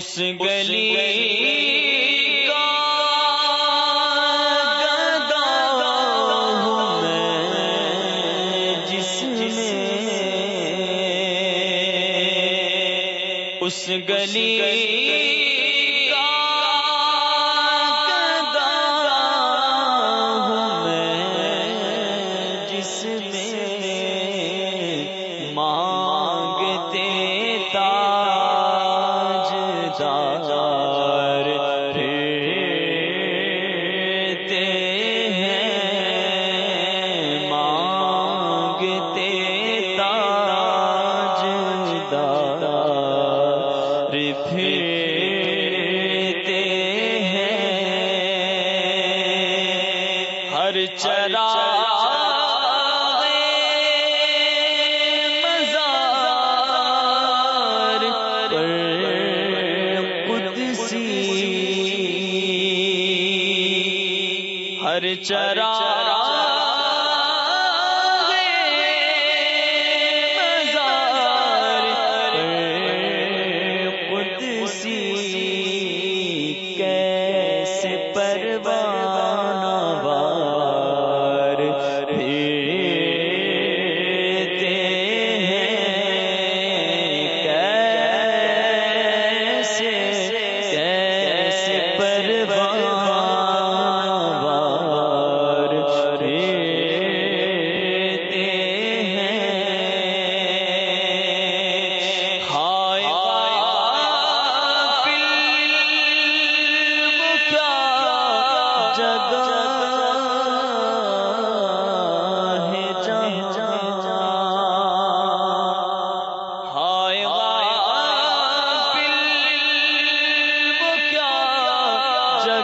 اس گلی جس میں اس گلی چار ہیں مانگتے تاج دار پھیرتے ہیں۔ ہر چرا سر چرا